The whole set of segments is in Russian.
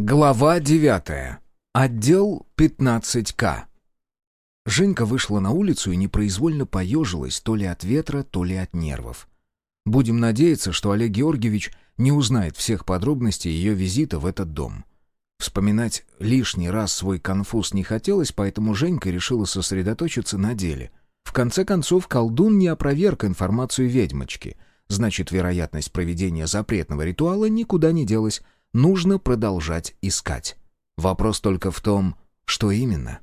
Глава 9. Отдел 15К. Женька вышла на улицу и непроизвольно поежилась то ли от ветра, то ли от нервов. Будем надеяться, что Олег Георгиевич не узнает всех подробностей ее визита в этот дом. Вспоминать лишний раз свой конфуз не хотелось, поэтому Женька решила сосредоточиться на деле. В конце концов, колдун не опроверг информацию ведьмочки. Значит, вероятность проведения запретного ритуала никуда не делась, нужно продолжать искать. Вопрос только в том, что именно.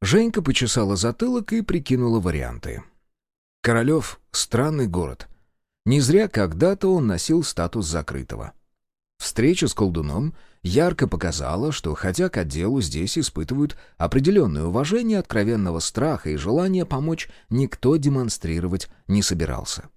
Женька почесала затылок и прикинула варианты. Королев — странный город. Не зря когда-то он носил статус закрытого. Встреча с колдуном ярко показала, что хотя к отделу здесь испытывают определенное уважение, откровенного страха и желания помочь никто демонстрировать не собирался.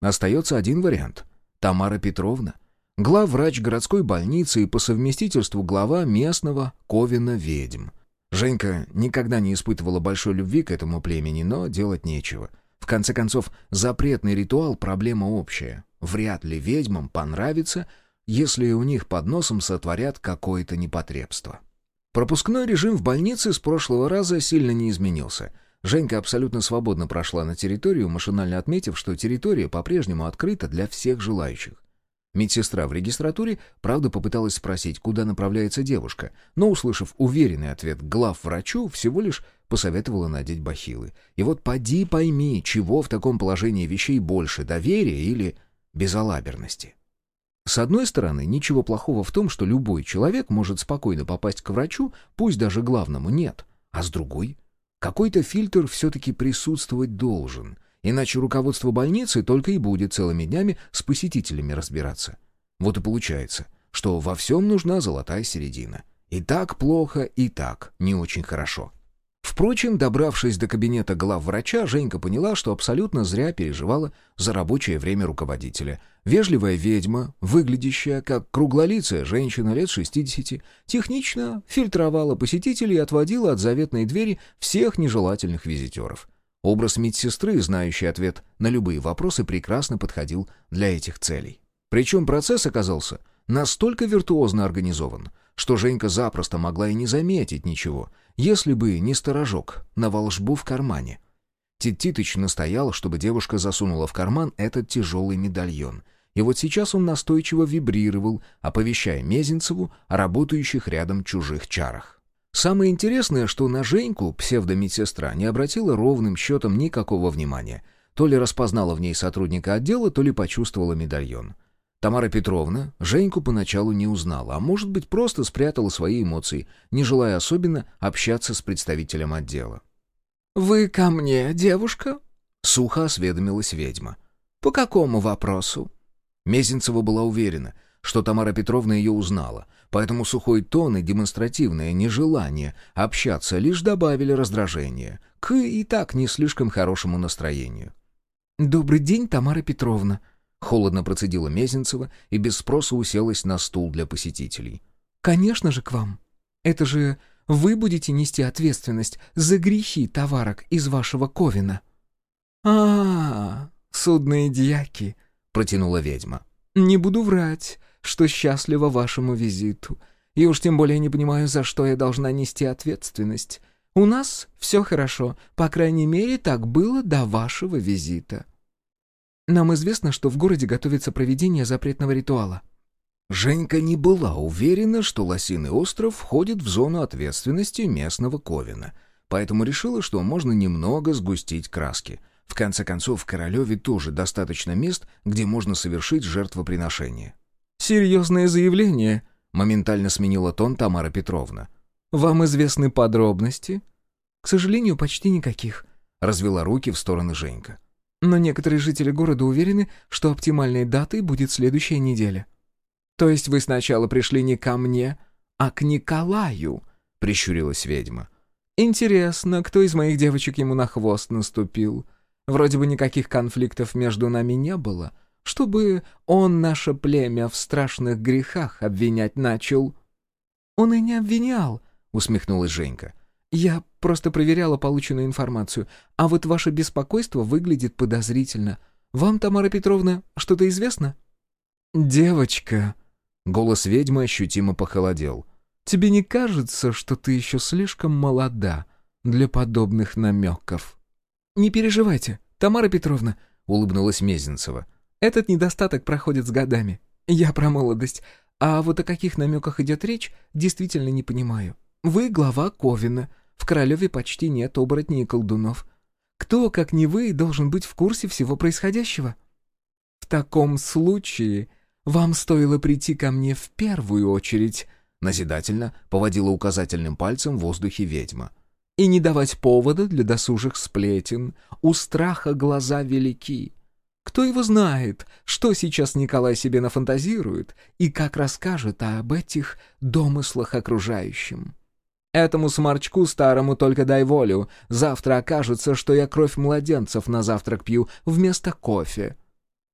Остается один вариант — Тамара Петровна — главврач городской больницы и по совместительству глава местного Ковина ведьм. Женька никогда не испытывала большой любви к этому племени, но делать нечего. В конце концов, запретный ритуал — проблема общая. Вряд ли ведьмам понравится, если у них под носом сотворят какое-то непотребство. Пропускной режим в больнице с прошлого раза сильно не изменился. Женька абсолютно свободно прошла на территорию, машинально отметив, что территория по-прежнему открыта для всех желающих. Медсестра в регистратуре, правда, попыталась спросить, куда направляется девушка, но, услышав уверенный ответ глав врачу, всего лишь посоветовала надеть бахилы. И вот поди пойми, чего в таком положении вещей больше, доверия или безалаберности. С одной стороны, ничего плохого в том, что любой человек может спокойно попасть к врачу, пусть даже главному нет. А с другой, какой-то фильтр все-таки присутствовать должен — Иначе руководство больницы только и будет целыми днями с посетителями разбираться. Вот и получается, что во всем нужна золотая середина. И так плохо, и так не очень хорошо. Впрочем, добравшись до кабинета главврача, Женька поняла, что абсолютно зря переживала за рабочее время руководителя. Вежливая ведьма, выглядящая как круглолицая женщина лет 60, технично фильтровала посетителей и отводила от заветной двери всех нежелательных визитеров. Образ медсестры, знающий ответ на любые вопросы, прекрасно подходил для этих целей. Причем процесс оказался настолько виртуозно организован, что Женька запросто могла и не заметить ничего, если бы не сторожок на волшбу в кармане. Тит-Титыч настоял, чтобы девушка засунула в карман этот тяжелый медальон. И вот сейчас он настойчиво вибрировал, оповещая Мезенцеву о работающих рядом чужих чарах. Самое интересное, что на Женьку псевдомедсестра не обратила ровным счетом никакого внимания. То ли распознала в ней сотрудника отдела, то ли почувствовала медальон. Тамара Петровна Женьку поначалу не узнала, а может быть просто спрятала свои эмоции, не желая особенно общаться с представителем отдела. «Вы ко мне, девушка?» — сухо осведомилась ведьма. «По какому вопросу?» Мезенцева была уверена — что Тамара Петровна ее узнала, поэтому сухой тон и демонстративное нежелание общаться лишь добавили раздражение к и так не слишком хорошему настроению. «Добрый день, Тамара Петровна», — холодно процедила Мезенцева и без спроса уселась на стул для посетителей. «Конечно же к вам. Это же вы будете нести ответственность за грехи товарок из вашего ковина». «А, -а судные дьяки», — протянула ведьма. «Не буду врать что счастлива вашему визиту. И уж тем более не понимаю, за что я должна нести ответственность. У нас все хорошо, по крайней мере, так было до вашего визита. Нам известно, что в городе готовится проведение запретного ритуала. Женька не была уверена, что Лосиный остров входит в зону ответственности местного Ковина, поэтому решила, что можно немного сгустить краски. В конце концов, в Королеве тоже достаточно мест, где можно совершить жертвоприношение. «Серьезное заявление», — моментально сменила тон Тамара Петровна. «Вам известны подробности?» «К сожалению, почти никаких», — развела руки в стороны Женька. «Но некоторые жители города уверены, что оптимальной датой будет следующая неделя». «То есть вы сначала пришли не ко мне, а к Николаю?» — прищурилась ведьма. «Интересно, кто из моих девочек ему на хвост наступил? Вроде бы никаких конфликтов между нами не было, чтобы он наше племя в страшных грехах обвинять начал». «Он и не обвинял», — усмехнулась Женька. «Я просто проверяла полученную информацию, а вот ваше беспокойство выглядит подозрительно. Вам, Тамара Петровна, что-то известно?» «Девочка», — голос ведьмы ощутимо похолодел. Тебе не кажется, что ты еще слишком молода для подобных намеков?» «Не переживайте, Тамара Петровна», — улыбнулась Мезенцева. «Этот недостаток проходит с годами. Я про молодость. А вот о каких намеках идет речь, действительно не понимаю. Вы глава Ковина. В Королеве почти нет оборотней и колдунов. Кто, как не вы, должен быть в курсе всего происходящего? В таком случае вам стоило прийти ко мне в первую очередь, назидательно поводила указательным пальцем в воздухе ведьма. И не давать повода для досужих сплетен. У страха глаза велики. Кто его знает, что сейчас Николай себе нафантазирует и как расскажет об этих домыслах окружающим. Этому сморчку старому только дай волю. Завтра окажется, что я кровь младенцев на завтрак пью вместо кофе».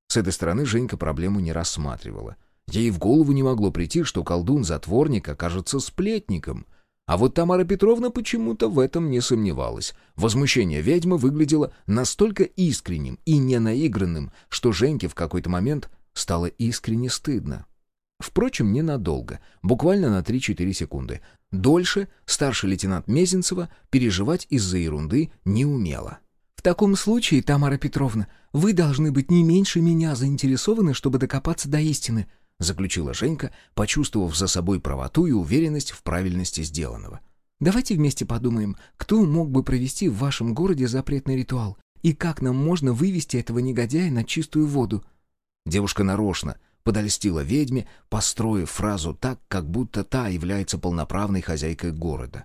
С этой стороны Женька проблему не рассматривала. Ей в голову не могло прийти, что колдун-затворник окажется сплетником. А вот Тамара Петровна почему-то в этом не сомневалась. Возмущение ведьмы выглядело настолько искренним и ненаигранным, что Женьке в какой-то момент стало искренне стыдно. Впрочем, ненадолго, буквально на 3-4 секунды. Дольше старший лейтенант Мезенцева переживать из-за ерунды не умела. «В таком случае, Тамара Петровна, вы должны быть не меньше меня заинтересованы, чтобы докопаться до истины», заключила Женька, почувствовав за собой правоту и уверенность в правильности сделанного. «Давайте вместе подумаем, кто мог бы провести в вашем городе запретный ритуал, и как нам можно вывести этого негодяя на чистую воду». Девушка нарочно подольстила ведьме, построив фразу так, как будто та является полноправной хозяйкой города.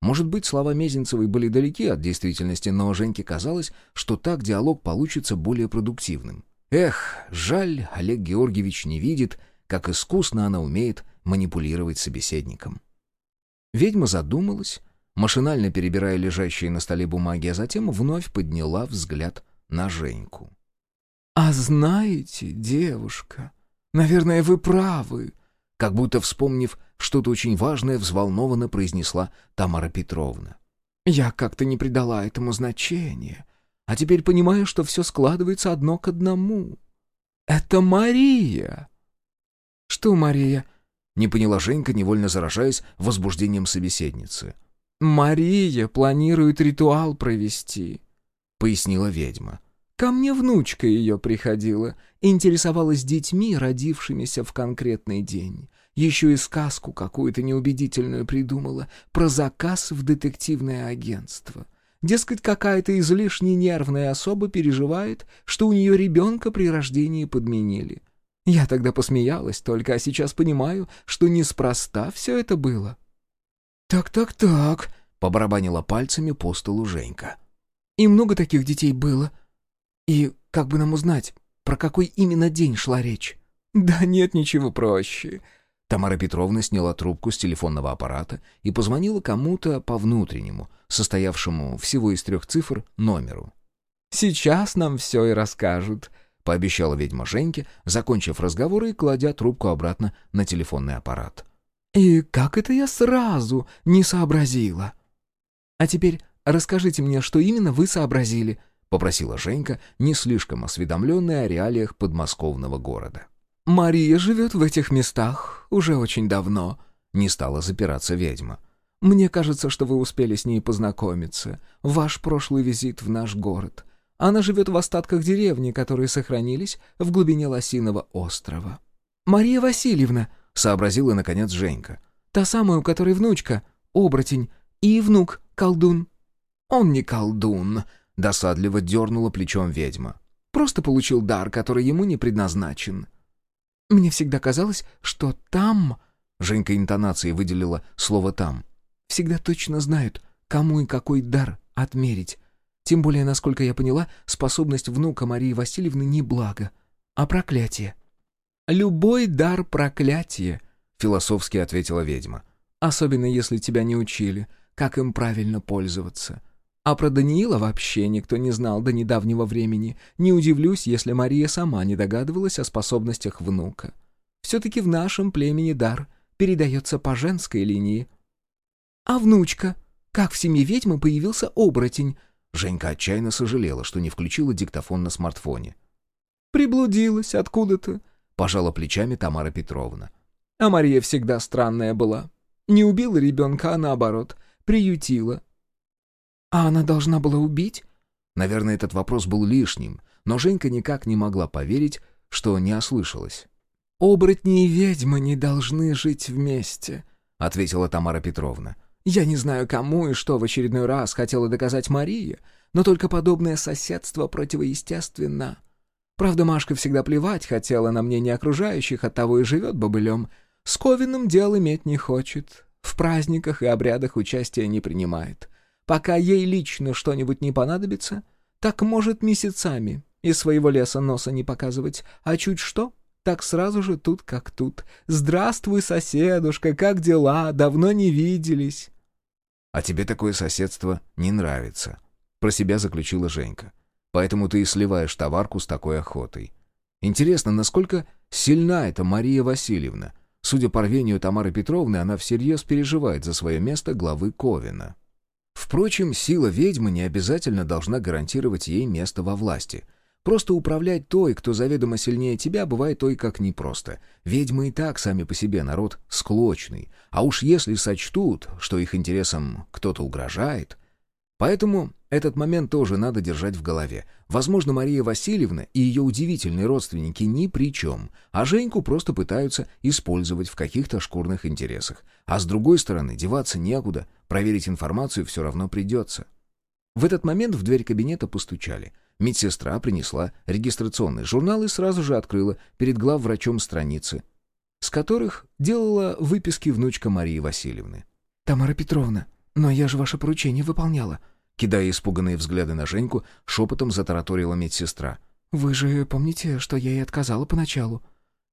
Может быть, слова Мезенцевой были далеки от действительности, но Женьке казалось, что так диалог получится более продуктивным. Эх, жаль, Олег Георгиевич не видит, как искусно она умеет манипулировать собеседником. Ведьма задумалась, машинально перебирая лежащие на столе бумаги, а затем вновь подняла взгляд на Женьку. «А знаете, девушка, Наверное, вы правы. Как будто вспомнив что-то очень важное, взволнованно произнесла Тамара Петровна. Я как-то не придала этому значения. А теперь понимаю, что все складывается одно к одному. Это Мария. Что Мария? Не поняла Женька, невольно заражаясь возбуждением собеседницы. «Мария планирует ритуал провести», — пояснила ведьма. Ко мне внучка ее приходила, интересовалась детьми, родившимися в конкретный день. Еще и сказку какую-то неубедительную придумала про заказ в детективное агентство. Дескать, какая-то излишне нервная особа переживает, что у нее ребенка при рождении подменили. Я тогда посмеялась только, а сейчас понимаю, что неспроста все это было. «Так-так-так», — побарабанила пальцами по столу Женька. «И много таких детей было?» И как бы нам узнать, про какой именно день шла речь? Да нет ничего проще. Тамара Петровна сняла трубку с телефонного аппарата и позвонила кому-то по внутреннему, состоявшему всего из трех цифр, номеру. «Сейчас нам все и расскажут», — пообещала ведьма Женьке, закончив разговор и кладя трубку обратно на телефонный аппарат. «И как это я сразу не сообразила?» «А теперь расскажите мне, что именно вы сообразили», попросила Женька, не слишком осведомленная о реалиях подмосковного города. «Мария живет в этих местах уже очень давно», — не стала запираться ведьма. «Мне кажется, что вы успели с ней познакомиться. Ваш прошлый визит в наш город. Она живет в остатках деревни, которые сохранились в глубине Лосиного острова». «Мария Васильевна», — сообразила, наконец, Женька. «Та самая, у которой внучка, оборотень, и внук, колдун». «Он не колдун», Досадливо дернула плечом ведьма. «Просто получил дар, который ему не предназначен». «Мне всегда казалось, что там...» Женька интонацией выделила слово «там». «Всегда точно знают, кому и какой дар отмерить. Тем более, насколько я поняла, способность внука Марии Васильевны не благо, а проклятие». «Любой дар — проклятие», — философски ответила ведьма. «Особенно, если тебя не учили, как им правильно пользоваться. А про Даниила вообще никто не знал до недавнего времени. Не удивлюсь, если Мария сама не догадывалась о способностях внука. Все-таки в нашем племени дар передается по женской линии. А внучка? Как в семье ведьмы появился оборотень? Женька отчаянно сожалела, что не включила диктофон на смартфоне. «Приблудилась откуда-то», — пожала плечами Тамара Петровна. «А Мария всегда странная была. Не убила ребенка, а наоборот, приютила». «А она должна была убить?» Наверное, этот вопрос был лишним, но Женька никак не могла поверить, что не ослышалась. «Оборотни и ведьмы не должны жить вместе», — ответила Тамара Петровна. «Я не знаю, кому и что в очередной раз хотела доказать Мария, но только подобное соседство противоестественно. Правда, Машка всегда плевать хотела на мнение окружающих, оттого и живет бобылем. С Ковиным дел иметь не хочет, в праздниках и обрядах участия не принимает. Пока ей лично что-нибудь не понадобится, так может месяцами из своего леса носа не показывать, а чуть что, так сразу же тут как тут. «Здравствуй, соседушка, как дела? Давно не виделись». «А тебе такое соседство не нравится», — про себя заключила Женька. «Поэтому ты и сливаешь товарку с такой охотой. Интересно, насколько сильна эта Мария Васильевна? Судя по рвению Тамары Петровны, она всерьез переживает за свое место главы Ковина». Впрочем, сила ведьмы не обязательно должна гарантировать ей место во власти. Просто управлять той, кто заведомо сильнее тебя, бывает той как непросто. Ведьмы и так сами по себе народ склочный. А уж если сочтут, что их интересам кто-то угрожает... Поэтому этот момент тоже надо держать в голове. Возможно, Мария Васильевна и ее удивительные родственники ни при чем, а Женьку просто пытаются использовать в каких-то шкурных интересах. А с другой стороны, деваться некуда, проверить информацию все равно придется. В этот момент в дверь кабинета постучали. Медсестра принесла регистрационный журнал и сразу же открыла перед главврачом страницы, с которых делала выписки внучка Марии Васильевны. «Тамара Петровна, но я же ваше поручение выполняла», кидая испуганные взгляды на Женьку, шепотом затараторила медсестра. «Вы же помните, что я ей отказала поначалу?»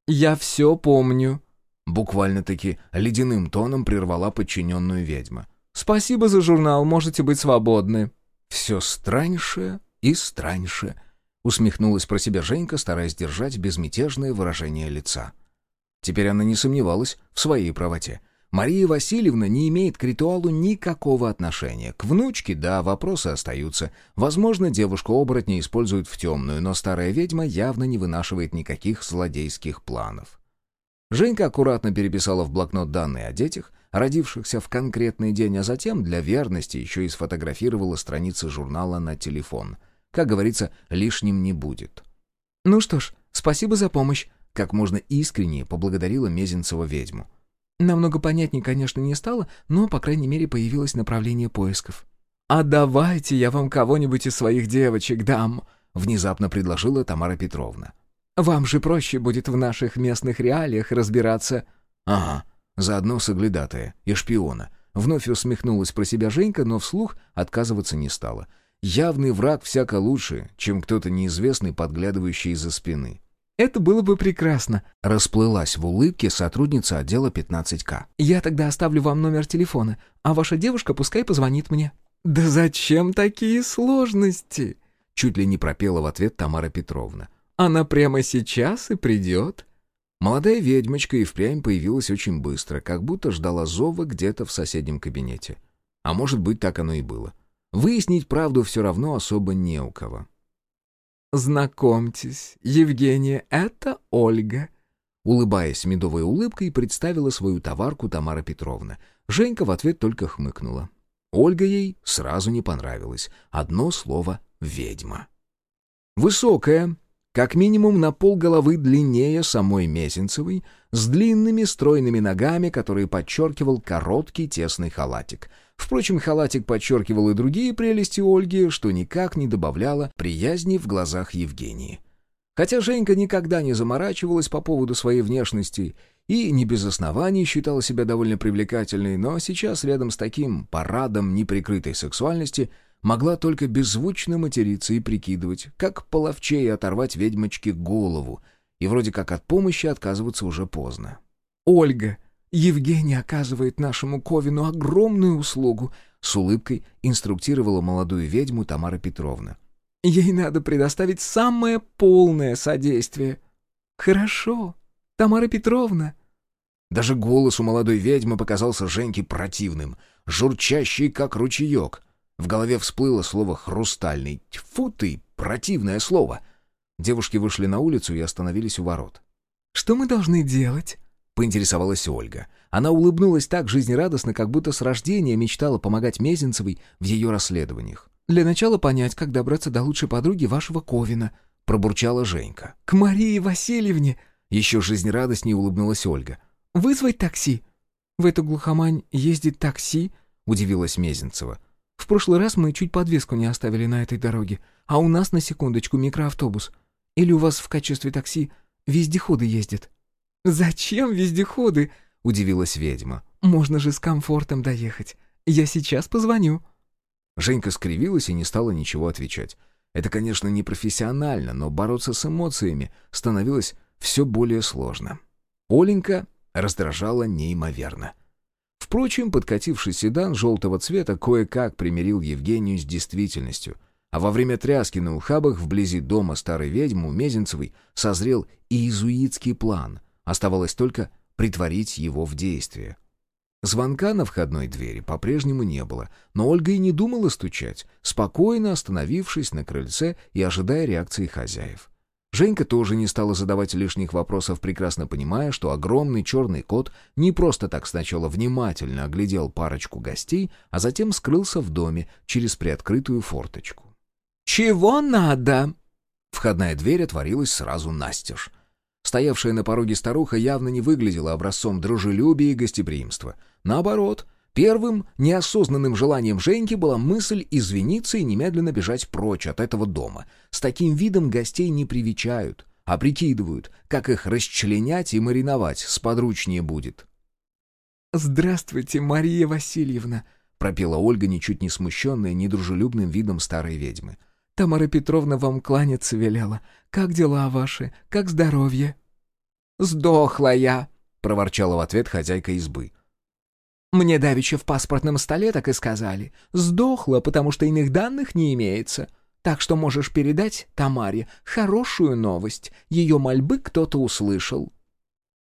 «Я все помню», — буквально-таки ледяным тоном прервала подчиненную ведьма. «Спасибо за журнал, можете быть свободны». «Все страньше и страньше», — усмехнулась про себя Женька, стараясь держать безмятежное выражение лица. Теперь она не сомневалась в своей правоте. Мария Васильевна не имеет к ритуалу никакого отношения. К внучке, да, вопросы остаются. Возможно, девушку-оборотня используют в темную, но старая ведьма явно не вынашивает никаких злодейских планов. Женька аккуратно переписала в блокнот данные о детях, родившихся в конкретный день, а затем для верности еще и сфотографировала страницы журнала на телефон. Как говорится, лишним не будет. «Ну что ж, спасибо за помощь», — как можно искреннее поблагодарила Мезенцева ведьму. Намного понятнее, конечно, не стало, но, по крайней мере, появилось направление поисков. «А давайте я вам кого-нибудь из своих девочек дам», — внезапно предложила Тамара Петровна. «Вам же проще будет в наших местных реалиях разбираться». «Ага, заодно соглядатая и шпиона». Вновь усмехнулась про себя Женька, но вслух отказываться не стала. Явный враг всяко лучше, чем кто-то неизвестный, подглядывающий из-за спины. Это было бы прекрасно. Расплылась в улыбке сотрудница отдела 15К. Я тогда оставлю вам номер телефона, а ваша девушка пускай позвонит мне. Да зачем такие сложности? Чуть ли не пропела в ответ Тамара Петровна. Она прямо сейчас и придет. Молодая ведьмочка и впрямь появилась очень быстро, как будто ждала зова где-то в соседнем кабинете. А может быть, так оно и было. Выяснить правду все равно особо не у кого. «Знакомьтесь, Евгения, это Ольга». Улыбаясь медовой улыбкой, представила свою товарку Тамара Петровна. Женька в ответ только хмыкнула. Ольга ей сразу не понравилась. Одно слово «ведьма». Высокая, как минимум на пол головы длиннее самой Мезенцевой, с длинными стройными ногами, которые подчеркивал короткий тесный халатик — Впрочем, халатик подчеркивал и другие прелести Ольги, что никак не добавляло приязни в глазах Евгении. Хотя Женька никогда не заморачивалась по поводу своей внешности и не без оснований считала себя довольно привлекательной, но сейчас рядом с таким парадом неприкрытой сексуальности могла только беззвучно материться и прикидывать, как половчее оторвать ведьмочке голову, и вроде как от помощи отказываться уже поздно. «Ольга!» Евгений оказывает нашему Ковину огромную услугу», — с улыбкой инструктировала молодую ведьму Тамара Петровна. «Ей надо предоставить самое полное содействие». «Хорошо, Тамара Петровна». Даже голос у молодой ведьмы показался Женьке противным, журчащий, как ручеек. В голове всплыло слово «хрустальный». Тьфу ты, противное слово! Девушки вышли на улицу и остановились у ворот. «Что мы должны делать?» поинтересовалась Ольга. Она улыбнулась так жизнерадостно, как будто с рождения мечтала помогать Мезенцевой в ее расследованиях. «Для начала понять, как добраться до лучшей подруги вашего Ковина», — пробурчала Женька. «К Марии Васильевне!» — еще жизнерадостнее улыбнулась Ольга. «Вызвать такси?» «В эту глухомань ездит такси?» — удивилась Мезенцева. «В прошлый раз мы чуть подвеску не оставили на этой дороге, а у нас, на секундочку, микроавтобус. Или у вас в качестве такси вездеходы ездят?» «Зачем вездеходы?» — удивилась ведьма. «Можно же с комфортом доехать. Я сейчас позвоню». Женька скривилась и не стала ничего отвечать. Это, конечно, не профессионально, но бороться с эмоциями становилось все более сложно. Оленька раздражала неимоверно. Впрочем, подкативший седан желтого цвета кое-как примирил Евгению с действительностью, а во время тряски на ухабах вблизи дома старой ведьмы у Мезенцевой созрел иезуитский план. Оставалось только притворить его в действие. Звонка на входной двери по-прежнему не было, но Ольга и не думала стучать, спокойно остановившись на крыльце и ожидая реакции хозяев. Женька тоже не стала задавать лишних вопросов, прекрасно понимая, что огромный черный кот не просто так сначала внимательно оглядел парочку гостей, а затем скрылся в доме через приоткрытую форточку. «Чего надо?» Входная дверь отворилась сразу настежь. Стоявшая на пороге старуха явно не выглядела образцом дружелюбия и гостеприимства. Наоборот, первым неосознанным желанием Женьки была мысль извиниться и немедленно бежать прочь от этого дома. С таким видом гостей не привечают, а прикидывают, как их расчленять и мариновать сподручнее будет. «Здравствуйте, Мария Васильевна!» — пропела Ольга, ничуть не смущенная недружелюбным видом старой ведьмы — Тамара Петровна вам кланяться велела. Как дела ваши? Как здоровье?» «Сдохла я», — проворчала в ответ хозяйка избы. «Мне давеча в паспортном столе так и сказали. Сдохла, потому что иных данных не имеется. Так что можешь передать Тамаре хорошую новость. Ее мольбы кто-то услышал».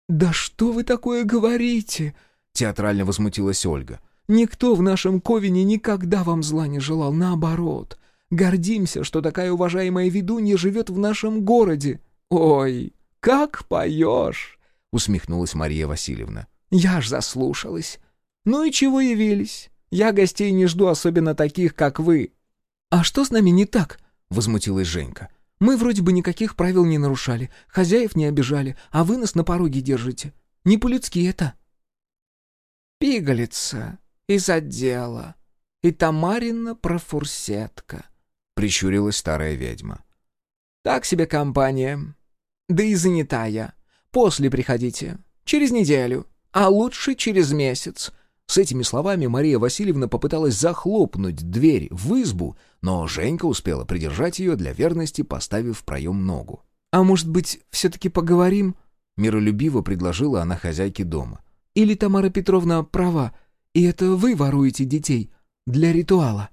«Да что вы такое говорите?» — театрально возмутилась Ольга. «Никто в нашем Ковине никогда вам зла не желал, наоборот. Гордимся, что такая уважаемая ведунья живет в нашем городе. Ой, как поешь!» — усмехнулась Мария Васильевна. «Я ж заслушалась. Ну и чего явились? Я гостей не жду, особенно таких, как вы». «А что с нами не так?» — возмутилась Женька. «Мы вроде бы никаких правил не нарушали, хозяев не обижали, а вы нас на пороге держите. Не по-людски это». «Пигалица из отдела и Тамарина профурсетка», прищурилась старая ведьма. «Так себе компания. Да и занятая. После приходите. Через неделю. А лучше через месяц». С этими словами Мария Васильевна попыталась захлопнуть дверь в избу, но Женька успела придержать ее для верности, поставив в проем ногу. «А может быть, все-таки поговорим?» — миролюбиво предложила она хозяйке дома. «Или Тамара Петровна права, и это вы воруете детей для ритуала?»